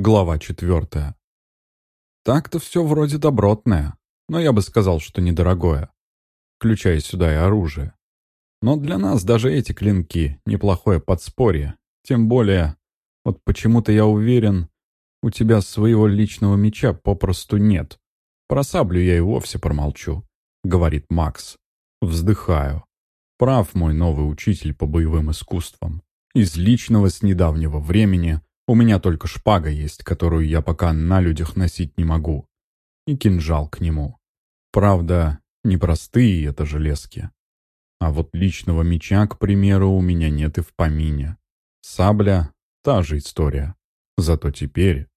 Глава четвертая. Так-то все вроде добротное, но я бы сказал, что недорогое, включая сюда и оружие. Но для нас даже эти клинки — неплохое подспорье. Тем более, вот почему-то я уверен, у тебя своего личного меча попросту нет. Про саблю я и вовсе промолчу, — говорит Макс. Вздыхаю. Прав мой новый учитель по боевым искусствам. Из личного с недавнего времени у меня только шпага есть, которую я пока на людях носить не могу. И кинжал к нему. Правда, непростые это железки. А вот личного меча, к примеру, у меня нет и в помине. Сабля — та же история. Зато теперь...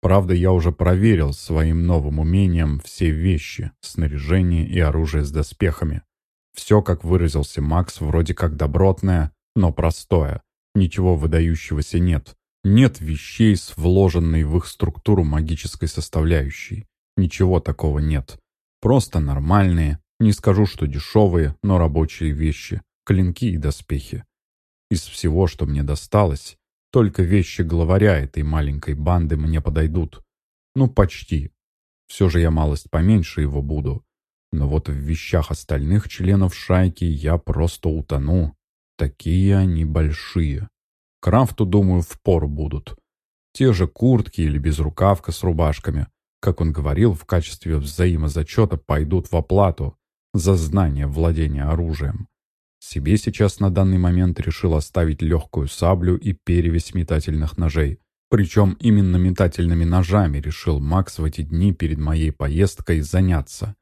Правда, я уже проверил своим новым умением все вещи, снаряжение и оружие с доспехами. Все, как выразился Макс, вроде как добротное, но простое. Ничего выдающегося нет. Нет вещей с вложенной в их структуру магической составляющей. Ничего такого нет. Просто нормальные, не скажу, что дешевые, но рабочие вещи, клинки и доспехи. Из всего, что мне досталось, только вещи главаря этой маленькой банды мне подойдут. Ну, почти. Все же я малость поменьше его буду. Но вот в вещах остальных членов шайки я просто утону. Такие они большие. Крафту, думаю, в пору будут. Те же куртки или безрукавка с рубашками, как он говорил, в качестве взаимозачета пойдут в оплату за знание владения оружием. Себе сейчас на данный момент решил оставить легкую саблю и перевесь метательных ножей. Причем именно метательными ножами решил Макс в эти дни перед моей поездкой заняться.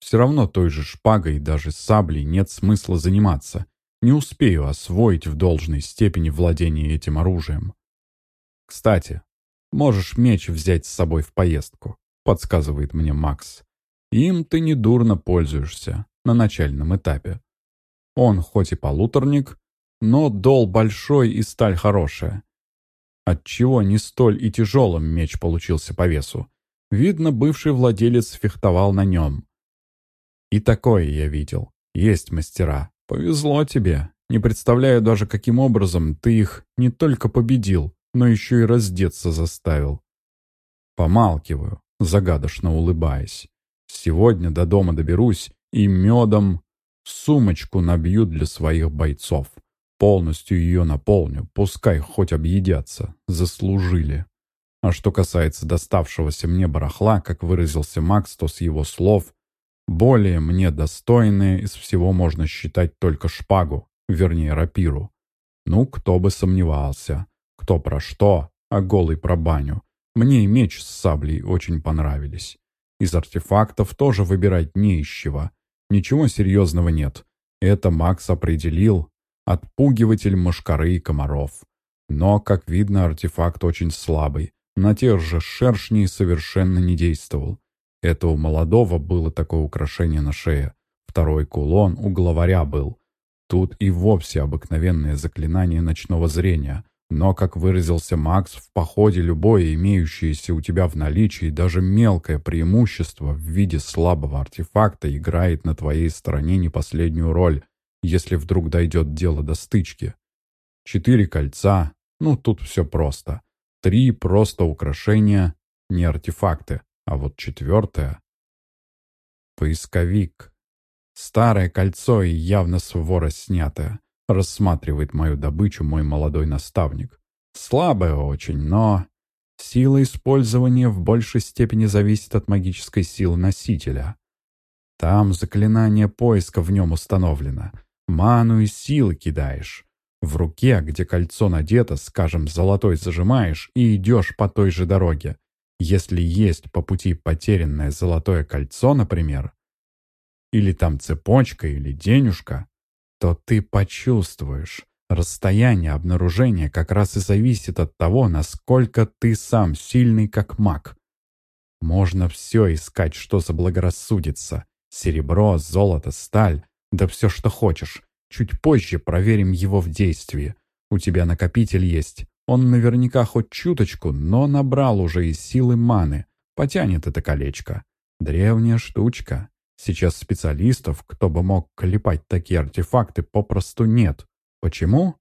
Все равно той же шпагой и даже саблей нет смысла заниматься не успею освоить в должной степени владение этим оружием. Кстати, можешь меч взять с собой в поездку, подсказывает мне Макс. Им ты недурно пользуешься на начальном этапе. Он хоть и полуторник, но дол большой и сталь хорошая. Отчего не столь и тяжелым меч получился по весу. Видно, бывший владелец фехтовал на нем. И такое я видел. Есть мастера, «Повезло тебе. Не представляю даже, каким образом ты их не только победил, но еще и раздеться заставил». Помалкиваю, загадочно улыбаясь. «Сегодня до дома доберусь и медом сумочку набью для своих бойцов. Полностью ее наполню, пускай хоть объедятся, заслужили». А что касается доставшегося мне барахла, как выразился Макс, то с его слов более мне достойные из всего можно считать только шпагу, вернее рапиру. Ну, кто бы сомневался. Кто про что, а голый про баню. Мне и меч с саблей очень понравились. Из артефактов тоже выбирать не из чего. Ничего серьезного нет. Это Макс определил. Отпугиватель мошкары и комаров. Но, как видно, артефакт очень слабый. На тех же шершней совершенно не действовал. Это у молодого было такое украшение на шее. Второй кулон у главаря был. Тут и вовсе обыкновенное заклинание ночного зрения. Но, как выразился Макс, в походе любое имеющееся у тебя в наличии, даже мелкое преимущество в виде слабого артефакта играет на твоей стороне не последнюю роль, если вдруг дойдет дело до стычки. Четыре кольца, ну тут все просто. Три просто украшения, не артефакты. А вот четвертое — поисковик. Старое кольцо и явно с вора снятое. Рассматривает мою добычу мой молодой наставник. Слабое очень, но... Сила использования в большей степени зависит от магической силы носителя. Там заклинание поиска в нем установлено. Ману и силы кидаешь. В руке, где кольцо надето, скажем, золотой зажимаешь и идешь по той же дороге. Если есть по пути потерянное золотое кольцо, например, или там цепочка или денежка, то ты почувствуешь. Расстояние обнаружения как раз и зависит от того, насколько ты сам сильный как маг. Можно все искать, что заблагорассудится. Серебро, золото, сталь, да все, что хочешь. Чуть позже проверим его в действии. У тебя накопитель есть. Он наверняка хоть чуточку, но набрал уже из силы маны. Потянет это колечко. Древняя штучка. Сейчас специалистов, кто бы мог клепать такие артефакты, попросту нет. Почему?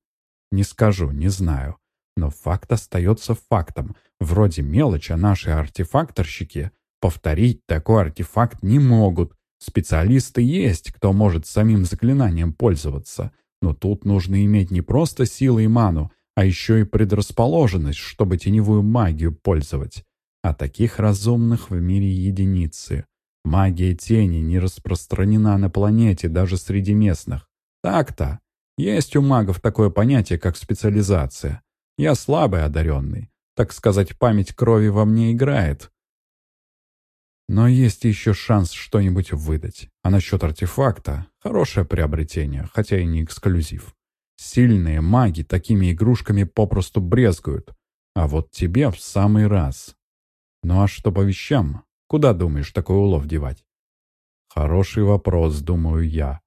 Не скажу, не знаю. Но факт остается фактом. Вроде мелочь, а наши артефакторщики повторить такой артефакт не могут. Специалисты есть, кто может самим заклинанием пользоваться. Но тут нужно иметь не просто силы и ману, а еще и предрасположенность, чтобы теневую магию пользовать. А таких разумных в мире единицы. Магия тени не распространена на планете даже среди местных. Так-то. Есть у магов такое понятие, как специализация. Я слабый одаренный. Так сказать, память крови во мне играет. Но есть еще шанс что-нибудь выдать. А насчет артефакта — хорошее приобретение, хотя и не эксклюзив. Сильные маги такими игрушками попросту брезгуют. А вот тебе в самый раз. Ну а что по вещам? Куда, думаешь, такой улов девать? Хороший вопрос, думаю я.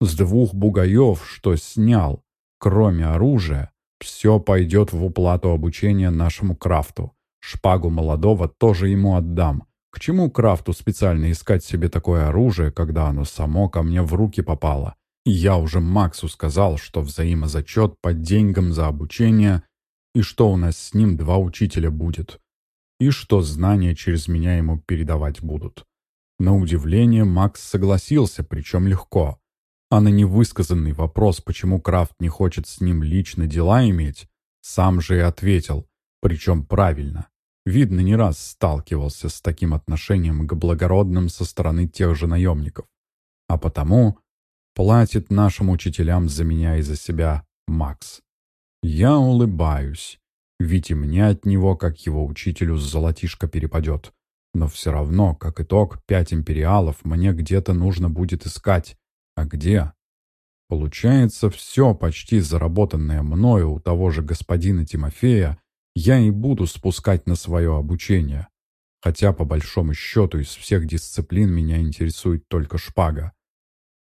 С двух бугаев, что снял, кроме оружия, все пойдет в уплату обучения нашему крафту. Шпагу молодого тоже ему отдам. К чему крафту специально искать себе такое оружие, когда оно само ко мне в руки попало? Я уже Максу сказал, что взаимозачет по деньгам за обучение и что у нас с ним два учителя будет и что знания через меня ему передавать будут. На удивление Макс согласился, причем легко. А на невысказанный вопрос, почему Крафт не хочет с ним лично дела иметь, сам же и ответил, причем правильно. Видно, не раз сталкивался с таким отношением к благородным со стороны тех же наемников. А потому платит нашим учителям за меня и за себя Макс. Я улыбаюсь. Ведь и мне от него, как его учителю, золотишко перепадет. Но все равно, как итог, пять империалов мне где-то нужно будет искать. А где? Получается, все почти заработанное мною у того же господина Тимофея я и буду спускать на свое обучение. Хотя, по большому счету, из всех дисциплин меня интересует только шпага.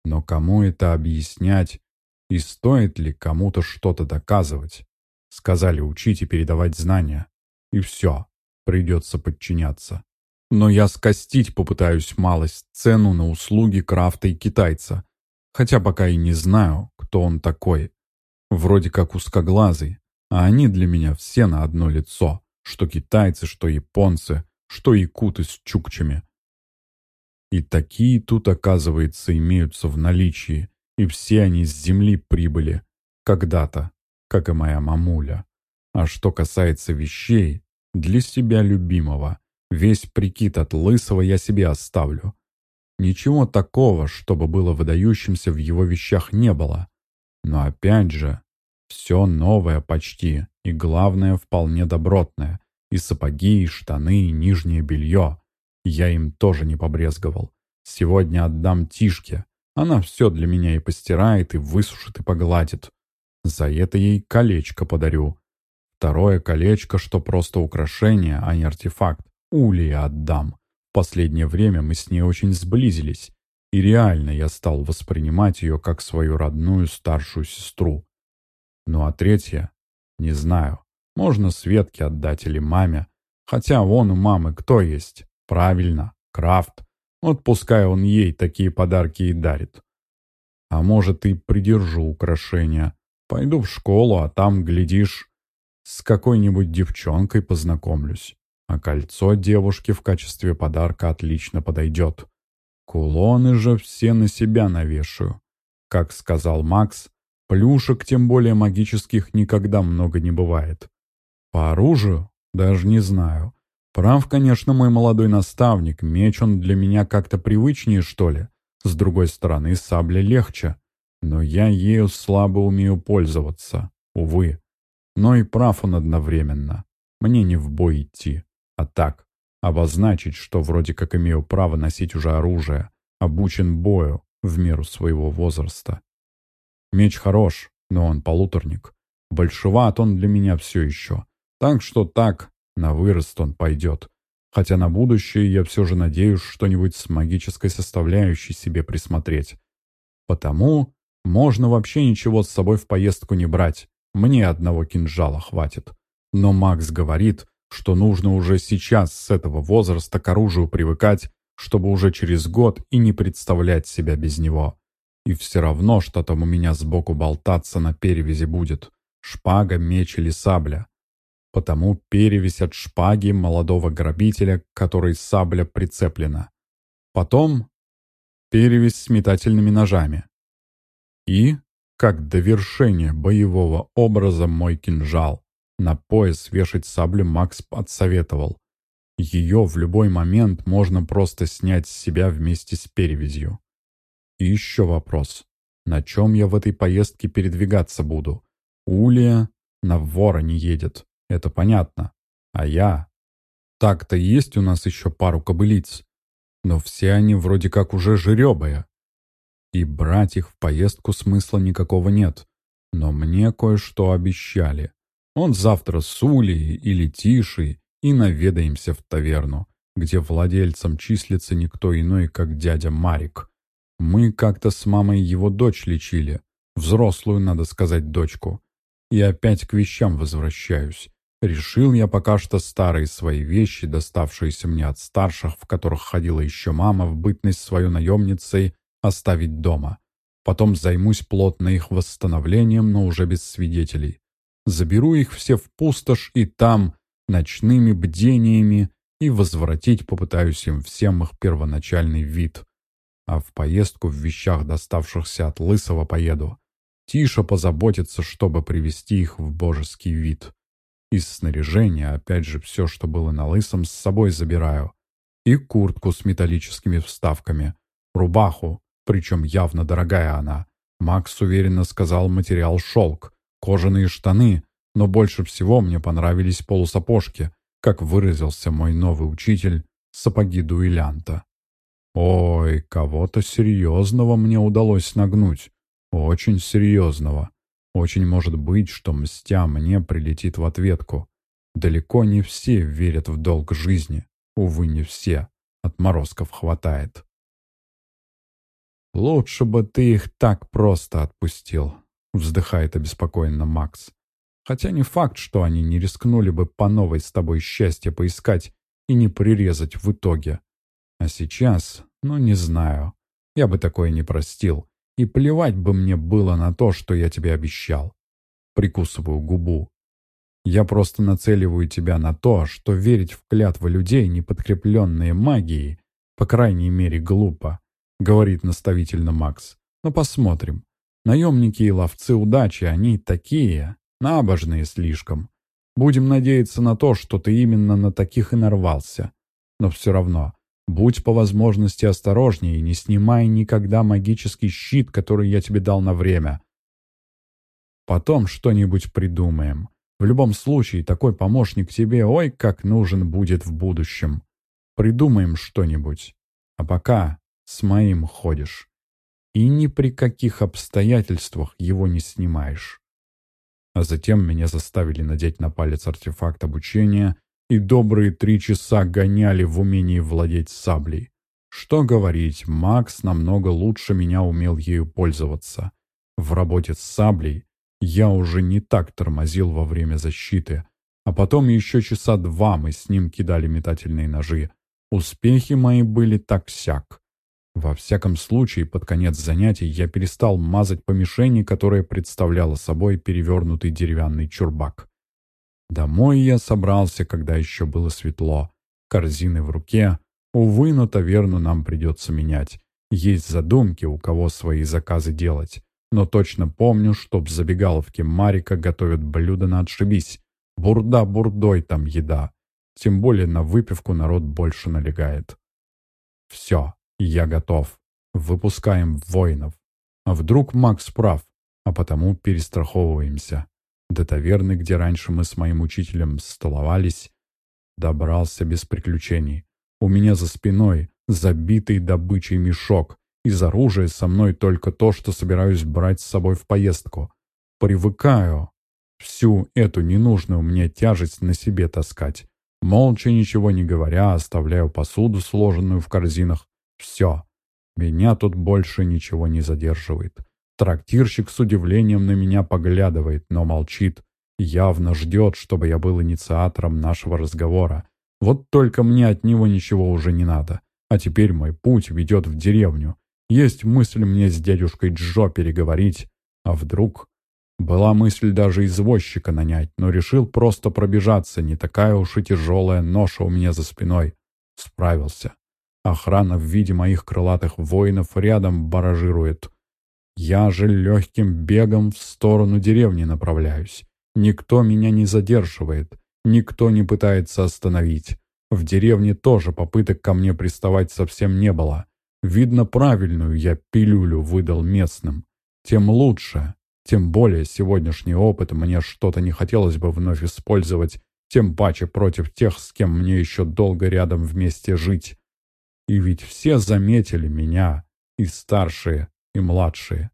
Но кому это объяснять и стоит ли кому-то что-то доказывать? Сказали учить и передавать знания. И все, придется подчиняться. Но я скостить попытаюсь малость цену на услуги крафта и китайца. Хотя пока и не знаю, кто он такой. Вроде как узкоглазый, а они для меня все на одно лицо. Что китайцы, что японцы, что якуты с чукчами. И такие тут, оказывается, имеются в наличии, и все они с земли прибыли. Когда-то как и моя мамуля. А что касается вещей, для себя любимого, весь прикид от лысого я себе оставлю. Ничего такого, чтобы было выдающимся в его вещах не было. Но опять же, все новое почти, и главное, вполне добротное. И сапоги, и штаны, и нижнее белье. Я им тоже не побрезговал. Сегодня отдам Тишке. Она все для меня и постирает, и высушит, и погладит. За это ей колечко подарю. Второе колечко, что просто украшение, а не артефакт, Улии отдам. Последнее время мы с ней очень сблизились, и реально я стал воспринимать ее как свою родную старшую сестру. Ну а третье? Не знаю. Можно Светке отдать или маме. Хотя вон у мамы кто есть? Правильно, Крафт. Вот пускай он ей такие подарки и дарит. А может и придержу украшения. Пойду в школу, а там, глядишь, с какой-нибудь девчонкой познакомлюсь. А кольцо девушке в качестве подарка отлично подойдет. Кулоны же все на себя навешаю. Как сказал Макс, плюшек, тем более магических, никогда много не бывает. По оружию? Даже не знаю. Прав, конечно, мой молодой наставник, меч он для меня как-то привычнее, что ли. С другой стороны, сабля легче. Но я ею слабо умею пользоваться, увы. Но и прав он одновременно. Мне не в бой идти, а так, обозначить, что вроде как имею право носить уже оружие, обучен бою в меру своего возраста. Меч хорош, но он полуторник. Большеват он для меня все еще. Так что так, на вырост он пойдет. Хотя на будущее я все же надеюсь что-нибудь с магической составляющей себе присмотреть. Потому можно вообще ничего с собой в поездку не брать. Мне одного кинжала хватит. Но Макс говорит, что нужно уже сейчас с этого возраста к оружию привыкать, чтобы уже через год и не представлять себя без него. И все равно, что там у меня сбоку болтаться на перевязи будет. Шпага, меч или сабля. Потому перевесь от шпаги молодого грабителя, которой сабля прицеплена. Потом перевесь с метательными ножами. И, как довершение боевого образа, мой кинжал. На пояс вешать саблю Макс отсоветовал. Ее в любой момент можно просто снять с себя вместе с перевязью. И еще вопрос. На чем я в этой поездке передвигаться буду? Улия на вора не едет, это понятно. А я? Так-то есть у нас еще пару кобылиц, но все они вроде как уже жеребая. И брать их в поездку смысла никакого нет. Но мне кое-что обещали. Он завтра с Улией или Тишей и наведаемся в таверну, где владельцем числится никто иной, как дядя Марик. Мы как-то с мамой его дочь лечили, взрослую, надо сказать, дочку. И опять к вещам возвращаюсь. Решил я пока что старые свои вещи, доставшиеся мне от старших, в которых ходила еще мама, в бытность свою наемницей, оставить дома. Потом займусь плотно их восстановлением, но уже без свидетелей. Заберу их все в пустошь и там, ночными бдениями, и возвратить попытаюсь им всем их первоначальный вид а в поездку в вещах, доставшихся от Лысого, поеду. Тише позаботиться, чтобы привести их в божеский вид. Из снаряжения, опять же, все, что было на Лысом, с собой забираю. И куртку с металлическими вставками, рубаху, причем явно дорогая она. Макс уверенно сказал материал шелк, кожаные штаны, но больше всего мне понравились полусапожки, как выразился мой новый учитель, сапоги дуэлянта. Ой, кого-то серьезного мне удалось нагнуть. Очень серьезного. Очень может быть, что мстя мне прилетит в ответку. Далеко не все верят в долг жизни. Увы, не все. Отморозков хватает. «Лучше бы ты их так просто отпустил», — вздыхает обеспокоенно Макс. «Хотя не факт, что они не рискнули бы по новой с тобой счастье поискать и не прирезать в итоге. А сейчас, ну не знаю, я бы такое не простил. И плевать бы мне было на то, что я тебе обещал. Прикусываю губу. Я просто нацеливаю тебя на то, что верить в клятвы людей, не подкрепленные магией, по крайней мере, глупо, говорит наставительно Макс. Но посмотрим. Наемники и ловцы удачи, они такие, набожные слишком. Будем надеяться на то, что ты именно на таких и нарвался. Но все равно, Будь по возможности осторожнее и не снимай никогда магический щит, который я тебе дал на время. Потом что-нибудь придумаем. В любом случае, такой помощник тебе ой как нужен будет в будущем. Придумаем что-нибудь. А пока с моим ходишь. И ни при каких обстоятельствах его не снимаешь. А затем меня заставили надеть на палец артефакт обучения и добрые три часа гоняли в умении владеть саблей. Что говорить, Макс намного лучше меня умел ею пользоваться. В работе с саблей я уже не так тормозил во время защиты, а потом еще часа два мы с ним кидали метательные ножи. Успехи мои были так-сяк. Во всяком случае, под конец занятий я перестал мазать по мишени, которая представляла собой перевернутый деревянный чурбак. Домой я собрался, когда еще было светло. Корзины в руке. Увы, но таверну нам придется менять. Есть задумки, у кого свои заказы делать. Но точно помню, что в забегаловке Марика готовят блюда на отшибись. Бурда бурдой там еда. Тем более на выпивку народ больше налегает. Все, я готов. Выпускаем воинов. А вдруг Макс прав, а потому перестраховываемся. До таверны, где раньше мы с моим учителем столовались, добрался без приключений. У меня за спиной забитый добычей мешок. Из оружия со мной только то, что собираюсь брать с собой в поездку. Привыкаю всю эту ненужную мне тяжесть на себе таскать. Молча, ничего не говоря, оставляю посуду, сложенную в корзинах. Все. Меня тут больше ничего не задерживает. Трактирщик с удивлением на меня поглядывает, но молчит. Явно ждет, чтобы я был инициатором нашего разговора. Вот только мне от него ничего уже не надо. А теперь мой путь ведет в деревню. Есть мысль мне с дядюшкой Джо переговорить. А вдруг... Была мысль даже извозчика нанять, но решил просто пробежаться, не такая уж и тяжелая ноша у меня за спиной. Справился. Охрана в виде моих крылатых воинов рядом баражирует. Я же легким бегом в сторону деревни направляюсь. Никто меня не задерживает, никто не пытается остановить. В деревне тоже попыток ко мне приставать совсем не было. Видно, правильную я пилюлю выдал местным. Тем лучше, тем более сегодняшний опыт мне что-то не хотелось бы вновь использовать, тем паче против тех, с кем мне еще долго рядом вместе жить. И ведь все заметили меня, и старшие, и младшие.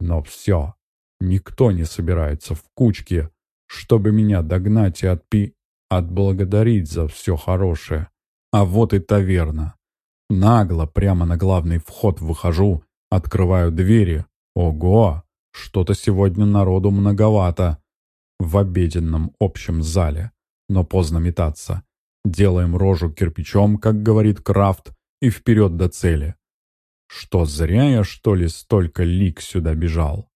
Но все, никто не собирается в кучке, чтобы меня догнать и отпи... отблагодарить за все хорошее. А вот и таверна. Нагло прямо на главный вход выхожу, открываю двери. Ого, что-то сегодня народу многовато в обеденном общем зале. Но поздно метаться. Делаем рожу кирпичом, как говорит Крафт, и вперед до цели. Что, зря я, что ли, столько лик сюда бежал?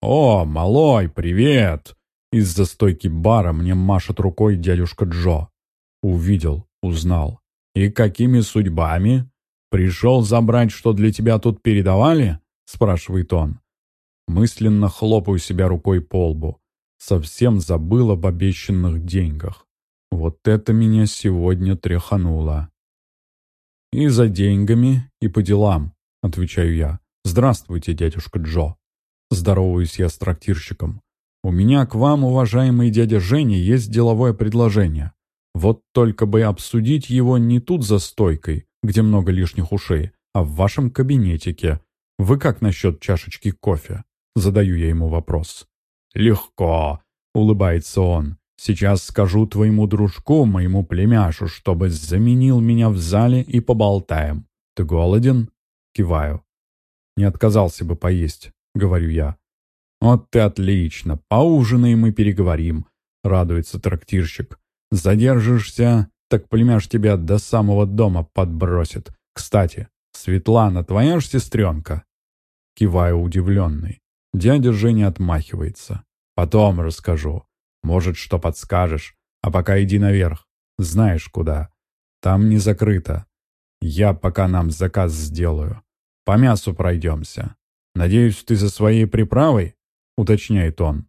«О, малой, привет!» Из-за стойки бара мне машет рукой дядюшка Джо. Увидел, узнал. «И какими судьбами? Пришел забрать, что для тебя тут передавали?» спрашивает он. Мысленно хлопаю себя рукой по лбу. Совсем забыл об обещанных деньгах. Вот это меня сегодня тряхануло. «И за деньгами, и по делам», — отвечаю я. «Здравствуйте, дядюшка Джо». Здороваюсь я с трактирщиком. «У меня к вам, уважаемый дядя Женя, есть деловое предложение. Вот только бы обсудить его не тут за стойкой, где много лишних ушей, а в вашем кабинетике. Вы как насчет чашечки кофе?» Задаю я ему вопрос. «Легко», — улыбается он. Сейчас скажу твоему дружку, моему племяшу, чтобы заменил меня в зале и поболтаем. Ты голоден?» Киваю. «Не отказался бы поесть», — говорю я. «Вот ты отлично. Поужинаем и переговорим», — радуется трактирщик. «Задержишься, так племяш тебя до самого дома подбросит. Кстати, Светлана твоя ж сестренка?» Киваю удивленный. Дядя Женя отмахивается. «Потом расскажу. Может, что подскажешь. А пока иди наверх. Знаешь куда. Там не закрыто. Я пока нам заказ сделаю. По мясу пройдемся. Надеюсь, ты за своей приправой?» Уточняет он.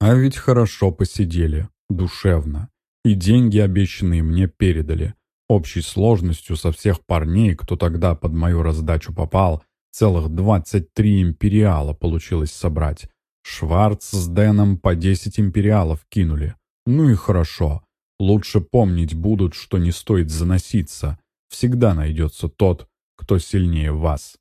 А ведь хорошо посидели. Душевно. И деньги обещанные мне передали. Общей сложностью со всех парней, кто тогда под мою раздачу попал, целых 23 империала получилось собрать. Шварц с Дэном по 10 империалов кинули. Ну и хорошо. Лучше помнить будут, что не стоит заноситься. Всегда найдется тот, кто сильнее вас.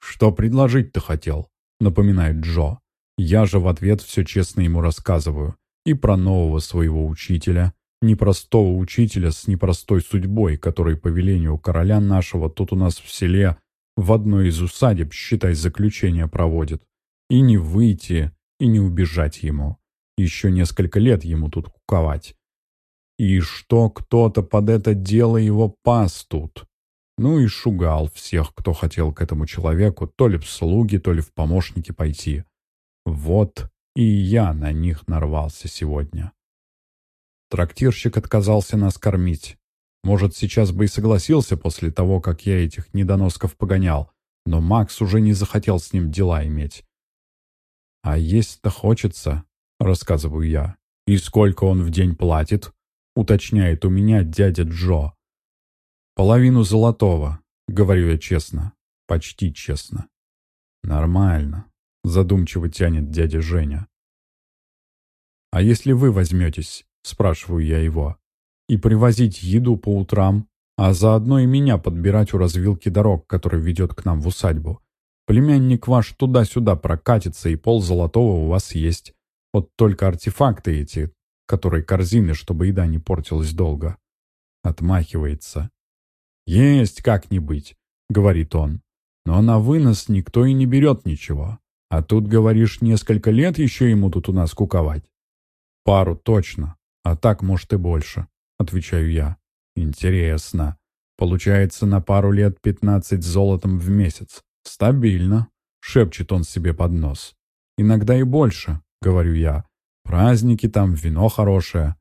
«Что предложить-то хотел?» — напоминает Джо. Я же в ответ все честно ему рассказываю. И про нового своего учителя, непростого учителя с непростой судьбой, который по велению короля нашего тут у нас в селе в одной из усадеб, считай, заключение проводит. И не выйти, и не убежать ему. Еще несколько лет ему тут куковать. И что кто-то под это дело его пас тут. Ну и шугал всех, кто хотел к этому человеку то ли в слуги, то ли в помощники пойти. Вот и я на них нарвался сегодня. Трактирщик отказался нас кормить. Может, сейчас бы и согласился после того, как я этих недоносков погонял, но Макс уже не захотел с ним дела иметь. «А есть-то хочется», — рассказываю я. «И сколько он в день платит?» — уточняет у меня дядя Джо. «Половину золотого», — говорю я честно. Почти честно. «Нормально», — задумчиво тянет дядя Женя. «А если вы возьметесь?» — спрашиваю я его. «И привозить еду по утрам, а заодно и меня подбирать у развилки дорог, который ведет к нам в усадьбу. Племянник ваш туда-сюда прокатится, и пол золотого у вас есть. Вот только артефакты эти, которые корзины, чтобы еда не портилась долго. Отмахивается. «Есть как-нибудь», — говорит он. «Но на вынос никто и не берет ничего. А тут, говоришь, несколько лет еще ему тут у нас куковать?» «Пару точно. А так, может, и больше», — отвечаю я. «Интересно. Получается, на пару лет пятнадцать золотом в месяц. «Стабильно», — шепчет он себе под нос. Иногда и больше, говорю я. Праздники там, вино хорошее.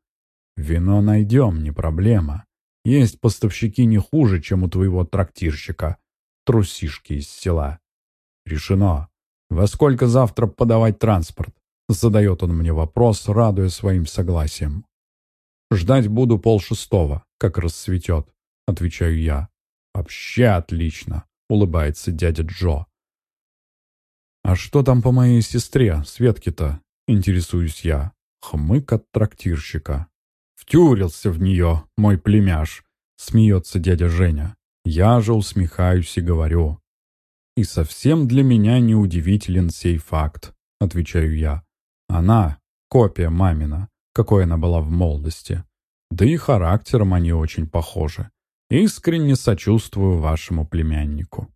Вино найдем, не проблема. Есть поставщики не хуже, чем у твоего трактирщика. Трусишки из села. Решено. Во сколько завтра подавать транспорт? Задает он мне вопрос, радуя своим согласием. Ждать буду полшестого, как рассветет, отвечаю я. Вообще отлично, улыбается дядя Джо. А что там по моей сестре, Светке-то? Интересуюсь я. Хмык от трактирщика. Втюрился в нее, мой племяш, смеется дядя Женя. Я же усмехаюсь и говорю. И совсем для меня не удивителен сей факт, отвечаю я. Она — копия мамина, какой она была в молодости. Да и характером они очень похожи. Искренне сочувствую вашему племяннику.